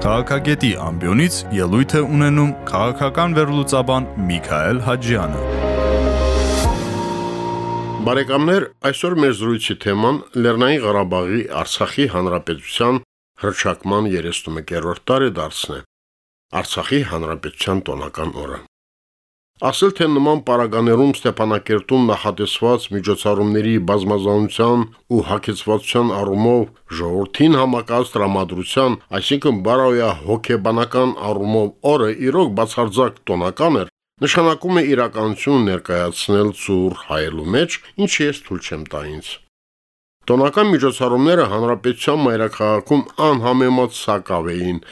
Քաղաքագետի ամբիոնից ելույթ է ունենում քաղաքական վերլուծաբան Միքայել Հաջյանը։ Բարեկամներ, այսօր մեր զրույցի թեման Լեռնային Ղարաբաղի Արցախի Հանրապետության հռչակման 31-րդ տարեդարձն է։ Արցախի Հանրապետության տոնական օրը։ Ասել թե նման պարագաներում Ստեփանակերտում նախատեսված միջոցառումների բազմազանության ու հակեցվածության առումով ժողովրդին համակած տրամադրության, այսինքն բարոյա հոգեբանական առումով օրը իրոք բացարձակ տոնական էր, նշանակում է իրականություն ներկայացնել ծուր հայելու մեջ, ինչի ես թույլ չեմ տա ինձ։ Տոնական միջոցառումները հանրապետության մայրաքաղաքում անհամեմատ սակավ էին,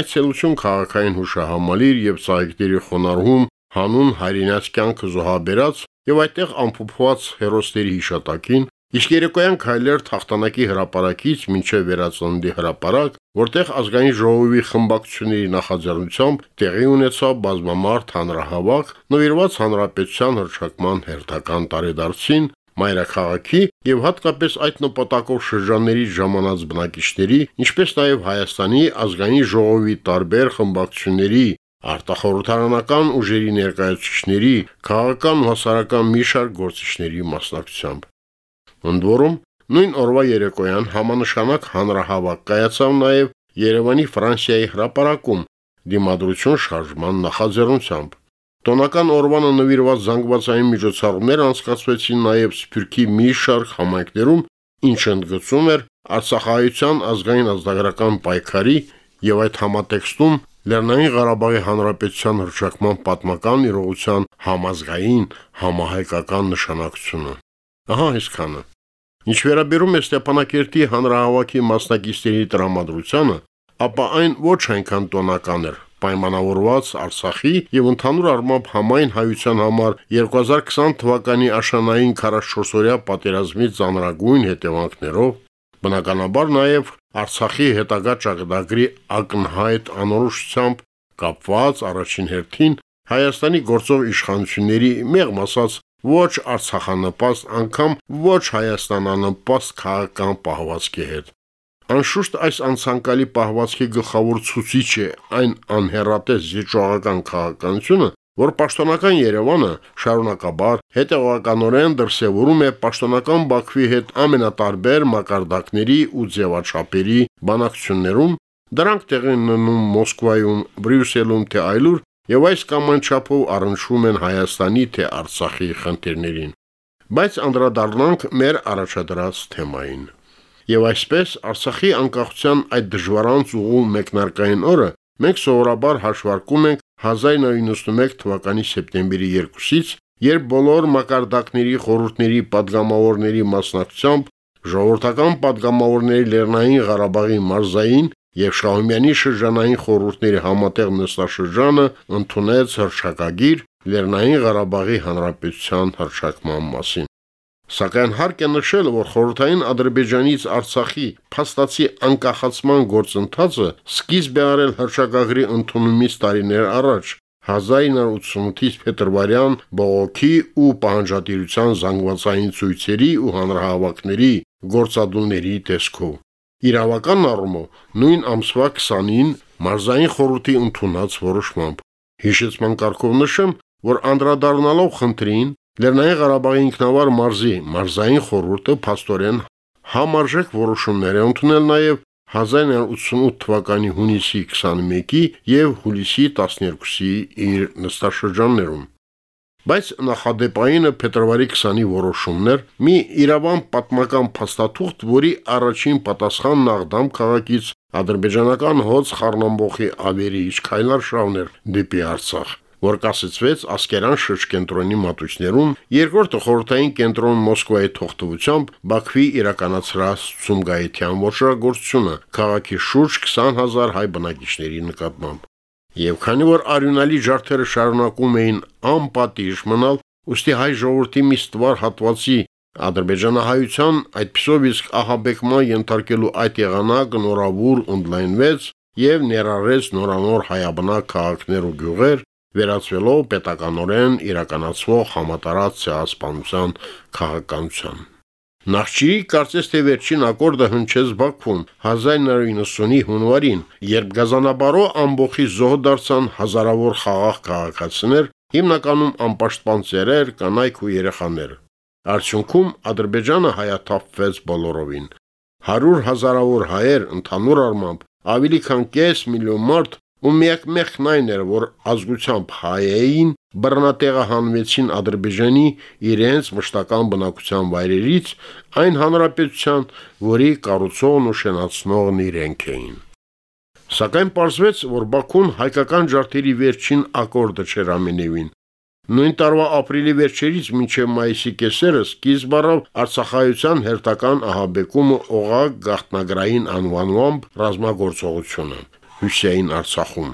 այցելություն քաղաքային հուշահամալիր եւ ծաղիկների խոնարհում հանուն հայրենաց կյանքը զոհաբերած եւ այդտեղ ամփոփված հերոսների հիշատակին, իսկ երեկոյան քայլեր թախտանակի հրապարակից մինչև վերածննդի հրապարակ, որտեղ ազգային ժողովի խմբակցությունների նախաձեռնությամբ տեղի ունեցավ բազմամարդ հանրահավաք, նվիրված հանրապետության հրճակման հերթական տարեդարձին, մայրաքաղաքի եւ հատկապես այդ նպատակով շրջանների ժամանած բնակիչների, ինչպես նաեւ Հայաստանի ազգային ժողովի տարբեր խմբակցությունների արտախորհրդարանական ուժերի ներկայացուցիչների, քաղաքական ու հասարակական մի շարք գործիչների մասնակցությամբ։ Ընդ որում, նույն օրվա երեկոյան համանշանակ հանրահավաք կայացավ նաև Երևանի Ֆրանսիայի հրապարակում դիմադրություն շարժման նախաձեռնությամբ։ Տոնական օրվանը նվիրված զանգվածային միջոցառումներ անցկացվեցին նաև Սփյուռքի մի շարք համայնքներում, ինչը ընդգծում էր Արցախայցյան ազգային ազգագրական պայքարի եւ այդ համատեքստում Լեռնային Ղարաբաղի Հանրապետության հռչակման պատմական իրողության համազգային համահայկական նշանակությունը։ Ահա այսքանը։ Ինչ վերաբերում է Ստեփանակերտի հանրահավաքի մասնակիցների տրամադրությանը, ապա այն ոչ այնքան տոնական էր, պայմանավորված Արցախի եւ ընդհանուր առմամբ համայն հայության համար 2020 թվականի աշնանային 44-օրյա պատերազմի ծանրագույն հետևանքներով Բնականաբար նաև Արցախի հետագա ճակատագրի ակնհայտ անորոշությամբ կապված առաջին հերթին Հայաստանի գործող իշխանությունների մեղմ ասած ոչ Արցախանպաստ անգամ ոչ Հայաստանանպաստ քաղաքական պահվածքի հետ։ Անշուշտ այս անցանկալի պահվածքի գլխավոր ցուցիչ է այն անհերատես զիջողական քաղաքականությունը, որ պաշտոնական Երևանը շարունակաբար հետևականորեն դրսևորում է պաշտոնական Բաքվի հետ ամենատարբեր մակարդակների ու ձևաչափերի բանակցություններում, դրանք տեղի ունենում Մոսկվայում, Բրյուսելում թե այլուր, եւ այս կամ այն չափով առնչվում են Հայաստանի թե Արցախի խնդիրներին։ Բայց անդրադառնանք մեր առաջադրած թեմային։ Եվ այսպես Արցախի անկախության այդ դժվարանց ուղու մեկնարկային օրը մենք սովորաբար հաշվարկում ենք 1991 թվականի սեպտեմբերի 2-ից, երբ բոլոր մակարդակների խորհուրդների падգամավորների մասնակցությամբ ժողովրդական падգամավորների Լեռնային Ղարաբաղի մարզային եւ Շահումյանի շրջանային խորհուրդների համատեղ նստաշրջանը ընդունեց հրշակագիր Լեռնային Ղարաբաղի Հանրապետության հրշակման մասին։ Սակայն հարկ է նշել, որ խորհրդային Ադրբեջանից Արցախի փաստացի անկախացման գործընթացը սկիզբ է արել հրճակագրի ընդունումից տարիներ առաջ 1988-ից փետրվարյան բողոքի ու պահանջատիրության զանգվածային ցույցերի ու հանրահավաքների գործադուլների տեսքով։ Իրավական առումով նույն ամսվա 20-ին մարզային խորհրդի ընդունած որոշմամբ հիշեցման կարգով նշեմ, որ անդրադառնալով խնդրին Լեռնային Ղարաբաղի ինքնավար մարզի մարզային խորհուրդը փաստորեն համարժեք որոշումներ է ընդունել նաև 1988 թվականի հունիսի 21-ի եւ հուլիսի 12-ի իր նստաշրջաններում։ Բայց նախադեպայինը փետրվարի 20-ի որոշումներ մի Իրավան պատմական փաստաթուղթ, որի առաջին պատասխանն Աղդամ քաղաքից ադրբեջանական հոց խառնամբոխի ավերի իշխայլարշավներ դեպի Արցախ որ կասեցվեց Ասկերան շրջկենտրոնի մատուցներում, երկրորդը խորհրդային կենտրոն Մոսկվայի թողտվությամբ Բաքվի իրականացրած Սումգայիթյան ոչրագործությունը քաղաքի շուրջ 20000 հայ բնակիչների նկատմամբ։ Եվ քանի որ արյունալի ջարդերը շարունակում էին անպատիժ մնալ, ուստի հայ ժողովրդի մի ստվար հատվածի ադրբեջանահայության այդպիսով իսկ ահաբեկման ենթարկելու այդ եղանակը նորավոր ընդլայնվեց եւ ներառեց նորանոր հայաբնակ քաղաքներ ու գյուղեր, վերածվելով պետականորեն իրականացվող համատարած ցեղասպանության քաղաքականության։ Նախճիրի կարծես թե վերջին ակորդը հնչեց Բաքվում 1990-ի հունվարին, երբ գազանաբարո ամբողի զոհ դարձան հազարավոր խաղաղ քաղաքացիներ, հիմնականում անպաշտպան ծերեր, կանայք ու երեխաներ։ Արդյունքում Ադրբեջանը հայաթափվեց բոլորովին։ 100 հազարավոր հայեր ընդհանուր առմամբ ավելի քան կես միլիոն մարդ ու միակ մեղքն այն էր, որ ազգությամբ հայ էին, բռնատեղահանվեցին Ադրբեջանի իրենց մշտական բնակության վայրերից, այն հանրապետության, որի կառուցողն ու շենացնողն իրենք էին։ Սակայն պարզվեց, որ Բաքուն հայկական ջարդերի վերջին ակորդը չէր ամենևին։ Նույն տարվա ապրիլի վերջերից մինչև մայիսի կեսերը սկիզբ առավ Արցախայության հերթական ահաբեկումը օղակ գաղտնագրային անվանումամբ ռազմագործողությունը Հյուսեյն Արցախում,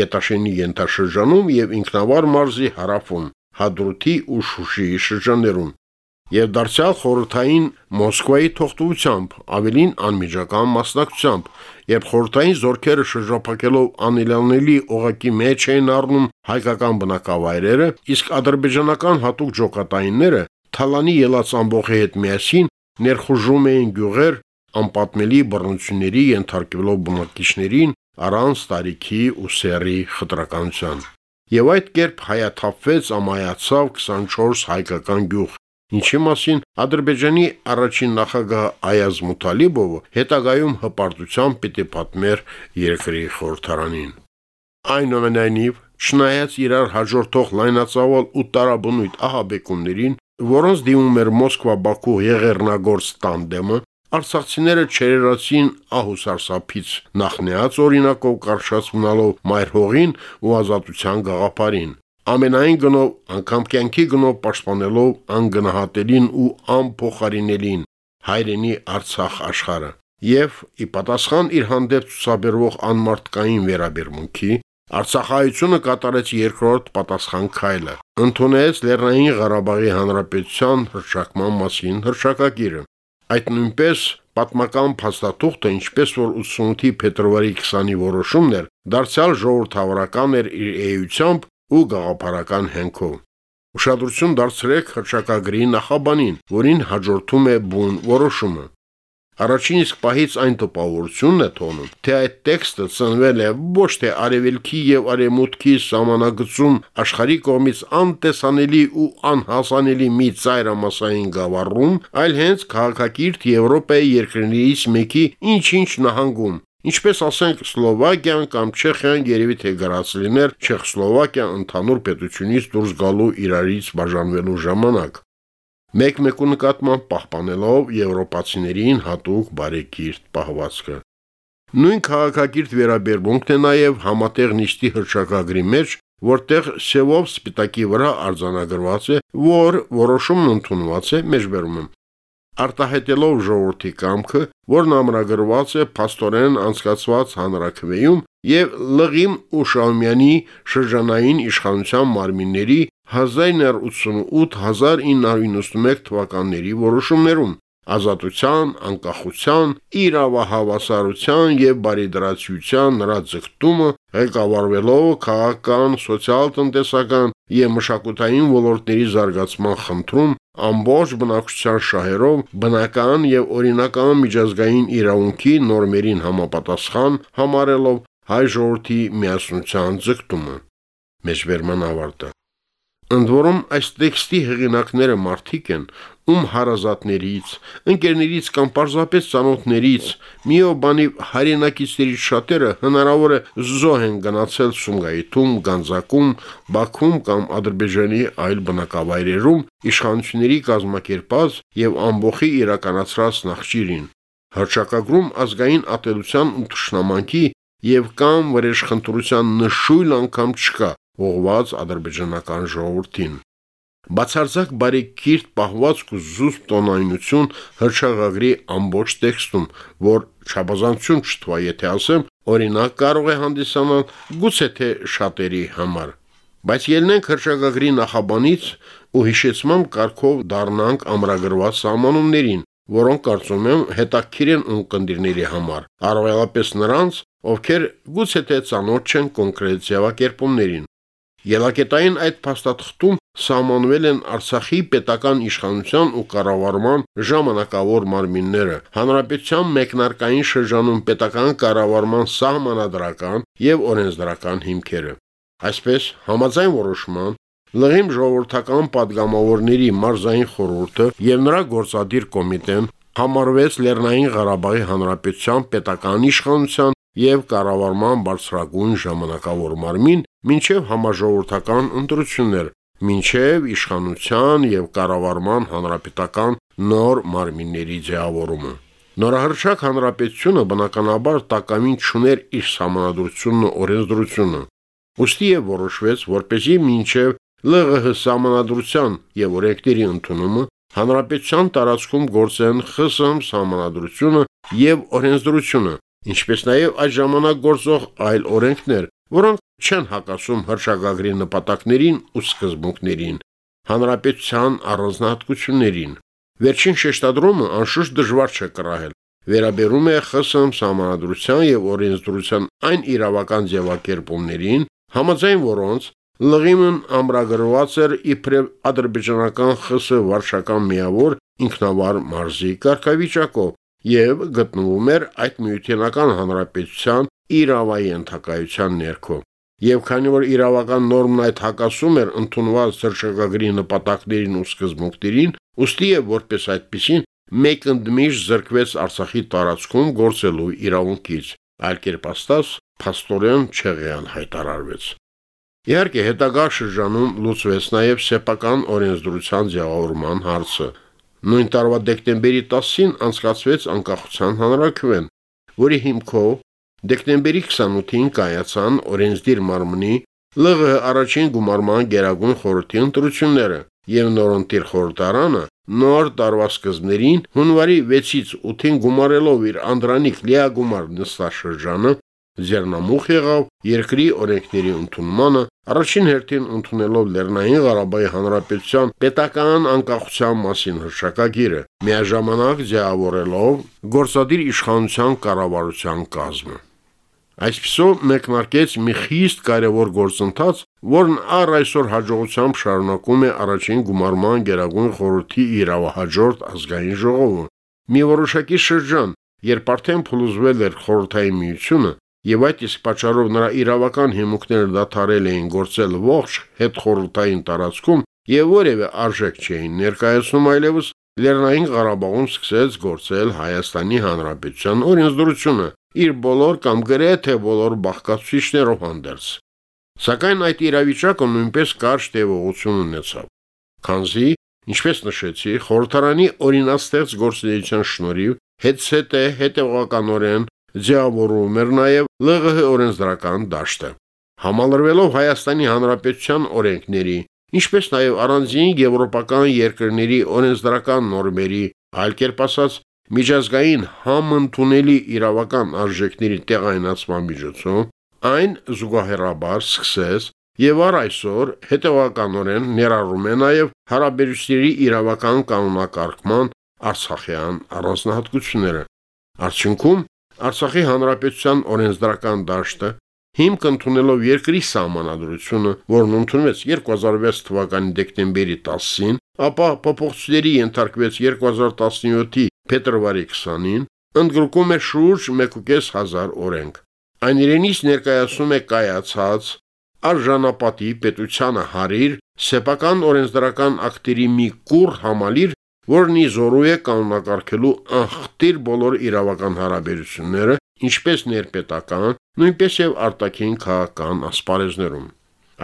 Գետաշենի ենթաշրջանում եւ Ինքնավար մարզի հարավում, Հադրութի ու Շուշիի շրջաններում եւ դարձյալ խորհրդային Մոսկվայի թողտվությամբ, ավելին անմիջական մասնակցությամբ, երբ խորհրդային զորքերը շրջապակելով անիլանելի օղակի մեջ էին առնում հայկական բնակավայրերը, իսկ ադրբեջանական հատուկ ջոկատայինները Թալանի ելած ամբողջի հետ միասին ներխուժում էին գյուղեր անպատմելի բռնությունների ենթարկվելով բնակիչներին առանց տարիքի ու սերի խտրականության։ Եվ այդ կերպ հայաթափվեց ամայացավ 24 հայկական գյուղ, ինչի մասին Ադրբեջանի առաջին նախագահ Այազ Մութալիբովը հետագայում հպարտությամբ պիտի պատմեր երկրի խորհրդարանին։ Այնուամենայնիվ, չնայած իրար հաջորդող լայնածավալ ու տարաբնույթ ահաբեկումներին, որոնց դիմում էր Մոսկվա-Բաքու եղեռնագործ տանդեմը, Արցախցիները չերերացին ահուսարսափից նախնեած օրինակով կարշած մնալով մայր հողին ու ազատության գաղափարին։ Ամենայն գնով անգամ կյանքի գնով պաշտպանելով անգնահատելին ու անփոխարինելին հայրենի Արցախ աշխարը եւ ի պատասխան իր հանդեպ ցուսաբերվող անմարտկային վերաբերմունքի Արցախայությունը կատարեց երկրորդ պատասխան քայլը։ Ընդունեց Լեռնային Ղարաբաղի Հանրապետության հրճակման մասին հրճակագիրը, Այդ նույնպես պատմական փաստաթուղթը, ինչպես որ 88-ի փետրվարի 20-ի որոշումն էր, դարձյալ ժողովրդավարական էր իր էությամբ ու գաղափարական հենքով։ Ուշադրություն դարձրեք հրճակագրի նախաբանին, որին հաջորդում է բուն որոշումը։ Առաջին իսկ պահից այն տպավորությունն է թողնում, թե այդ տեքստը ծնվել է ոչ թե արևելքի եւ արևմուտքի սահմանագծում աշխարհի կողմից անտեսանելի ու անհասանելի մի ծայրամասային գավառում, այլ հենց քաղաքակիրթ Եվրոպայի երկրներից մեկի ինչ-ինչ նահանգում, Ինչպես ասենք Սլովակիան կամ Չեխիան երևի թե գրած լիներ Չեխսլովակիա ընդհանուր պետությունից դուրս գալու իրարից բաժանվելու ժամանակ մեկ-մեկու նկատմամբ պահպանելով եվրոպացիներին հատուկ բարեկիրթ պահվածքը։ Նույն քաղաքակիրթ վերաբերմունքն է նաև համատեղ նիստի հրճակագրի մեջ, որտեղ սևով սպիտակի վրա արձանագրված է, որ որոշումն ընդունված է մեջբերում եմ արտահայտելով ժողովրդի կամքը, որն ամրագրված է փաստորեն անցկացված հանրակրվեում եւ Լղիմ ու Շահումյանի շրջանային իշխանության մարմինների 1988-1991 թվականների որոշումներում ազատության, անկախության, իրավահավասարության եւ բարիդրացիության նրա ձգտումը ղեկավարվելով քաղաքական, սոցիալ-տնտեսական եւ մշակութային ոլորտների զարգացման խնդրում ամբողջ բնակչության շահերով բնական եւ օրինական միջազգային իրավունքի նորմերին համապատասխան համարելով հայ ժողովրդի միասնության ձգտումը մեջբերման ավարտը Ընդ որում այս տեքստի հեղինակները մարդիկ են, ում հարազատներից, ընկերներից կամ պարզապես ծանոթներից, միով բանի հայրենակիցներից շատերը հնարավոր է զոհ են գնացել Սումգայիթում, Գանձակում, Բաքվում կամ Ադրբեջանի այլ բնակավայրերում իշխանությունների կազմակերպած եւ ամբողջի իրականացրած նախճիրին։ Հրճակագրում ազգային ատելության ու թշնամանքի եւ կամ վրեժխնդրության նշույլ անգամ չկա, ուղված ադրբեջանական ժողովրդին։ Բացարձակ բարեկիրթ պահվածք ու զուսպ տոնայնություն հրճաղագրի ամբողջ տեքստում, որ չափազանցություն չթվա, եթե ասեմ, օրինակ կարող է հանդիսանալ գուցե թե շատերի համար։ Բայց ելնենք հրճաղագրի նախաբանից ու հիշեցմամբ կարգով դառնանք ամրագրված սահմանումներին, որոնք կարծում եմ հետաքրքիր են ունկնդիրների համար, առավելապես նրանց, ովքեր գուցե թե ծանոթ չեն կոնկրետ ձևակերպումներին։ Ելակետային այդ փաստաթղթում սահմանվել են Արցախի պետական իշխանության ու կառավարման ժամանակավոր մարմինները, հանրապետության մեկնարկային շրջանում պետական կառավարման սահմանադրական եւ օրենսդրական հիմքերը։ Այսպես, համաձայն որոշման Լղիմ ժողովրդական падգամավորների մարզային խորհուրդը եւ նրա գործադիր կոմիտեն համարվեց Լեռնային Ղարաբաղի Հանրապետության պետական իշխանության եւ կառավարման բարձրագույն ժամանակավոր մարմին մինչև համաժողովրդական ընտրություններ, մինչև իշխանության եւ կառավարման հանրապետական նոր մարմինների ձևավորումը։ Նորահրճակ հանրապետությունը բնականաբար տակամին չուներ իր համանդրությունն ու օրենսդրությունը։ Ոստի եւ որոշվեց, որպեսզի մինչև ԼՂՀ համանդրության եւ օրենքների ընդունումը հանրապետության տարածքում գործեն ԽՍՀՄ համանդրությունը եւ օրենսդրությունը, ինչպես նաև այդ ժամանակ գործող այլ օրենքներ, որոնք չեն հակասում հրշագագրի նպատակներին ու սկզբունքներին, հանրապետության առանձնահատկություններին։ Վերջին շեշտադրումը անշուշտ դժվար չէ կռահել։ Վերաբերում է ԽՍՀՄ համանդրության եւ օրենսդրության այն իրավական ձևակերպումներին, համաձայն որոնց Լղիմն ամրագրված էր իբրև ադրբեջանական ԽՍՀ վարշական միավոր ինքնավար մարզի կարգավիճակով, եւ գտնվում էր այդ միութենական հանրապետության իրավայի ընդհակայության ներքո։ Եվ քանի որ իրավական նորմն այդ հակասում էր ընդունված սրճագագրի նպատակներին ու սկզբունքներին, ուստի է որպես այդպեսին մեկ ընդմիշ զրկվեց Արցախի տարածքում գործելու իրավունքից։ Այլ կերպ ասած, փաստորեն չեղյալ հայտարարվեց։ Իհարկե, հետագա շրջանում լուծվեց նաև սեփական օրենսդրության ձևավորման հարցը, Նույն տարվա դեկտեմբերի 10-ին անցկացվեց անկախության հանրաքվեն, որի հիմքով դեկտեմբերի 28-ին կայացան օրենսդիր մարմնի ԼՂ առաջին գումարման գերագույն խորհրդի ընտրությունները եւ նորընտիր խորհրդարանը նոր տարվա սկզբներին հունվարի 6-ից 8-ին գումարելով իր անդրանիկ լիագումար նստաշրջանը ձեռնամուխ եղավ երկրի օրենքների ընդունմանը, առաջին հերթին ընդունելով Լեռնային Ղարաբաղի Հանրապետության պետական անկախության մասին հրշակագիրը, միաժամանակ ձևավորելով գործադիր իշխանության կառավարության կազմը։ Այսպիսով մեկնարկեց մի խիստ կարևոր գործընթաց, որն առ այսօր հաջողությամբ շարունակում է առաջին գումարման Գերագույն խորհրդի իրավահաջորդ ազգային ժողովը։ Մի որոշակի շրջան, երբ արդեն փլուզվել էր խորհրդային միությունը, եւ այդ իսկ պատճառով նրա իրավական հիմունքները դադարել էին գործել ողջ հետ խորհրդային տարածքում եւ որևէ արժեք չէին ներկայացնում այլևս Լեռնային Ղարաբաղում սկսեց գործել Հայաստանի Հանրապետության օրենսդրությունը իր բոլոր կամ գրեթե բոլոր բաղկացուցիչներով հանդերձ։ Սակայն այդ իրավիճակը նույնպես կարճ տևողություն ունեցավ։ Քանզի, ինչպես նշեցի, խորհրդարանի օրինաստեղծ գործունեության շնորհիվ հետսեթե հետևականորեն ձևավորում էր նաև ԼՂՀ օրենսդրական դաշտը։ Համալրվելով Հայաստանի Հանրապետության օրենքների, ինչպես նաև առանձին եվրոպական երկրների օրենսդրական նորմերի, այլ կերպ ասած, միջազգային համընդունելի իրավական արժեքների տեղայնացման միջոցով, այն զուգահեռաբար սկսեց եւ առ այսօր հետևականորեն ներառում է նաև հարաբերությունների իրավական կանոնակարգման Արցախյան առանձնահատկությունները։ Արդյունքում Արցախի հանրապետության օրենսդրական դաշտը հիմք ընդունելով երկրի սահմանադրությունը, որն ընդունվեց 2006 թվականի դեկտեմբերի 10-ին, ապա փոփոխությունների ենթարկվեց 2017-ի փետրվարի 20-ին, ընդգրկում է շուրջ 1.500 օրենք։ Այն իրենից ներկայացնում է կայացած արժանապատի պետությանը հարիր սեփական օրենսդրական ակտերի մի կուր համալիր, որն ի զորու է կանոնակարգելու ախտիր բոլոր իրավական հարաբերությունները, ինչպես ներպետական, նույնպես եւ արտաքին քաղաքական ասպարեզներում։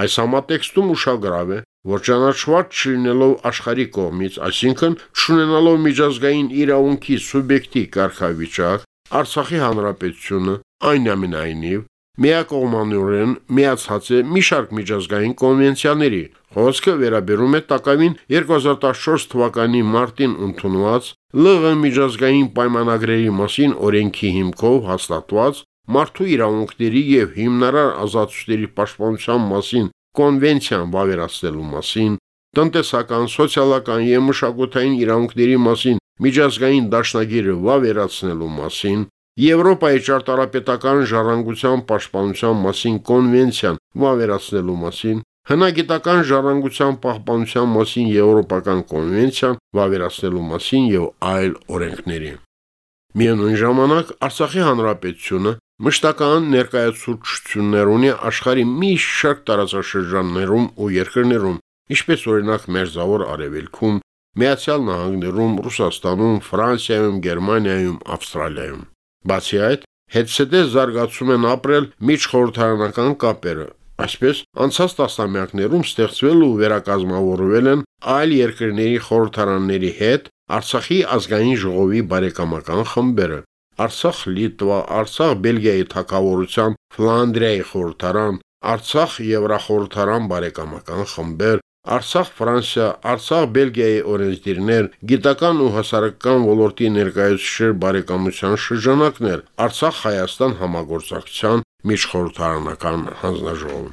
Այս համատեքստում ուշագրավ է, որ ճանաչված չլինելով աշխարհի կողմից, այսինքն չունենալով միջազգային իրավունքի սուբյեկտի կարգավիճակ, Արցախի հանրապետությունը այնամենայնիվ միակողմանորեն միացած է մի շարք միջազգային կոնվենցիաների, Խոսքը վերաբերում է տակավին 2014 թվականի մարտին ընդունված ԼՂ միջազգային պայմանագրերի մասին օրենքի հիմքով հաստատված մարդու իրավունքների եւ հիմնարար ազատությունների պաշտպանության մասին կոնվենցիան վավերացնելու մասին, տնտեսական, սոցիալական եւ մշակութային իրավունքների մասին միջազգային դաշնագիրը վավերացնելու մասին, Եվրոպայի ճարտարապետական ժառանգության պաշտպանության մասին կոնվենցիան վավերացնելու մասին, հնագիտական ժառանգության պահպանության մասին Եվրոպական կոնվենցիան վավերացնելու մասին եւ այլ օրենքների։ Միևնույն ժամանակ Արցախի հանրապետությունը մշտական ներկայացուցություններ ունի աշխարհի մի շարք տարածաշրջաններում ու երկրներում, ինչպես օրինակ Մերձավոր Արևելքում, Միացյալ Նահանգներում, Ռուսաստանում, Ֆրանսիայում, Գերմանիայում, Ավստրալիայում։ Բացի այդ, հետսեդե զարգացում են ապրել միջխորհրդարանական կապերը, Այսպես, անցած տասնամյակներում ստեղծվել ու վերակազմավորվել են այլ երկրների խորհրդարանների հետ Արցախի ազգային ժողովի բարեկամական խմբերը։ Արցախ Լիտվա, Արցախ Բելգիայի թակավորության Ֆլանդրիայի խորհրդարան, Արցախ Եվրախորհրդարան բարեկամական խմբեր, Արցախ Ֆրանսիա, Արցախ Բելգիայի օրենսդիրներ, գիտական ու հասարակական ոլորտի ներկայացուցիչ բարեկամության շրջանակներ, Արցախ Հայաստան համագործակցության միջխորհրդարանական հանձնաժողով։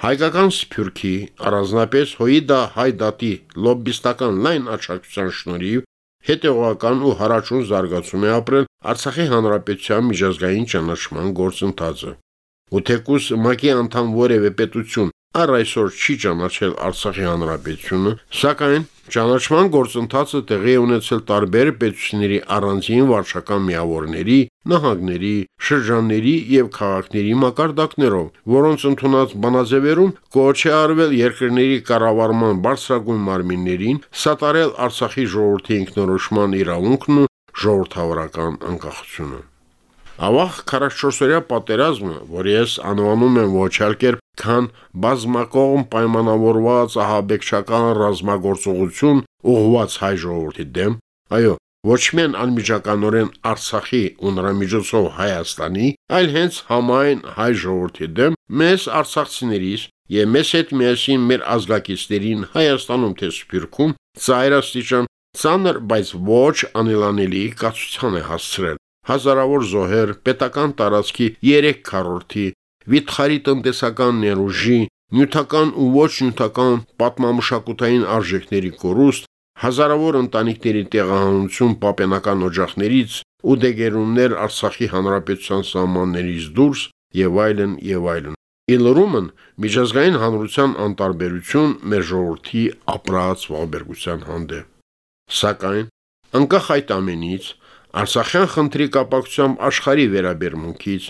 Հայկական սփյուռքի առանձնապես հոյդա հայդատի լոբբիստական լայն աչակցության շնորհիվ հետևողական ու հարաճուն զարգացում է ապրել Արցախի հանրապետության միջազգային ճանաչման գործընթացը։ Ու թեկուս ՄԱԿ-ի անդամ որևէ պետություն առ այսօր չի ճանաչել Արցախի հանրապետությունը, սակայն ճանաչման գործընթացը տեղի է ունեցել տարբեր պետությունների առանձին վարչական միավորների, նահանգների, շրջանների եւ քաղաքների մակարդակներով, որոնց ընդունած բանաձևերում կոչ է արվել երկրների կառավարման բարձրագույն մարմիններին սատարել Արցախի ժողովրդի ինքնորոշման իրավունքն ու ժողովրդավարական անկախությունը։ Ավաղ 44-օրյա պատերազմը, որ ես անվանում եմ ոչ այլ կերպ, քան բազմակողմ պայմանավորված ահաբեկչական ռազմագործողություն ուղղված հայ ժողովրդի դեմ, այո, ոչ միայն անմիջականորեն Արցախի ու նրա միջոցով Հայաստանի, այլ հենց համայն հայ ժողովրդի դեմ, մեզ արցախցիներից եւ մեզ հետ միասին մեր ազգակիցներին Հայաստանում թե Սփյուռքում ծայրաստիճան ցաներ, բայց ոչ անելանելի կացության է հասցրել հազարավոր զոհեր, պետական տարածքի 3 քառորդի, վիթխարի տնտեսական ներուժի, նյութական ու ոչ նյութական պատմամշակութային արժեքների կորուստ, հազարավոր ընտանիքների տեղահանություն պապենական օջախներից ու դեգերումներ Արցախի հանրապետության սահմաններից դուրս եւ այլն եւ այլն։ Իլրումն միջազգային հանրության անտարբերություն մեր ժողովրդի ապրած ողբերգության հանդեպ։ Սակայն անկախ այդ ամենից Արցախյան խնդրի կապակցությամբ աշխարհի վերաբերմունքից,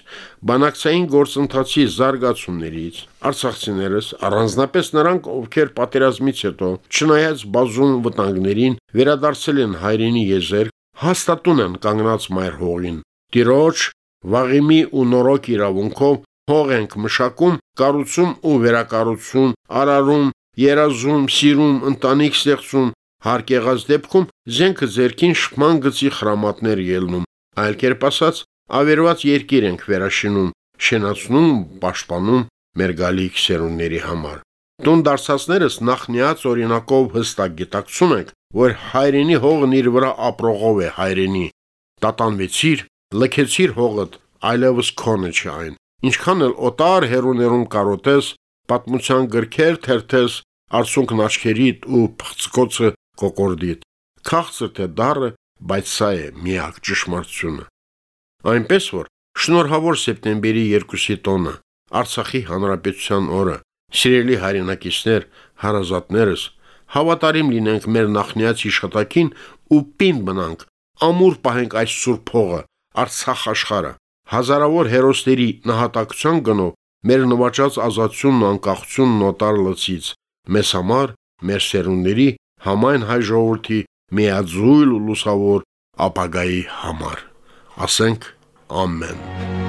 բանակցային գործընթացի զարգացումներից, արցախցիներս առանձնապես նրանք, ովքեր պատերազմից հետո, չնայած բազում վտանգներին, վերադարձել են հայրենի եզեր, հաստատուն են կանգնած մայր հողին։ Տիրոջ վաղիմի ու նորոք իրավունքով հող ենք մշակում, կառուցում ու վերակառուցում, արարում, երազում, սիրում, ընտանիք ստեղծում, Հարկ եղած դեպքում զենքը ձերքին շփման գծի խրամատներ ելնում, այլ կերպ ասած, ավերված երկիր ենք վերաշինում, շենացնում, պաշտպանում մեր գալիք սերունդների համար։ Տուն դարձածներս նախնիած օրինակով հստակ գիտակցում ենք, որ հայրենի հողն իր վրա ապրողով է հայրենի։ Տատանվեցիր, լքեցիր հողդ, այլևս քոնը չի այն։ Ինչքան էլ օտար հերուներում կարոտես, պատմության գրքեր թերթես, արցունքն աչքերիդ ու փծկոցը կոկորդիդ։ Քաղցր թե դառը, բայց սա է միակ ճշմարտությունը։ Այնպես որ շնորհավոր սեպտեմբերի 2-ի տոնը Արցախի հանրապետության օրը սիրելի հայրենակիցներ, հարազատներս, հավատարիմ լինենք մեր նախնիած իշտակին ու պին մնանք, ամուր պահենք այս սուրբ փողը, Արցախ աշխարը։ Հազարավոր հերոսների նահատակության գնով մեր նվաճած ազատությունն ու անկախությունն օտար լծից մեզ համար, մեր սերունդների համայն հայ ժողովրդի միաձույլ ու լուսավոր ապագայի համար։ Ասենք ամեն։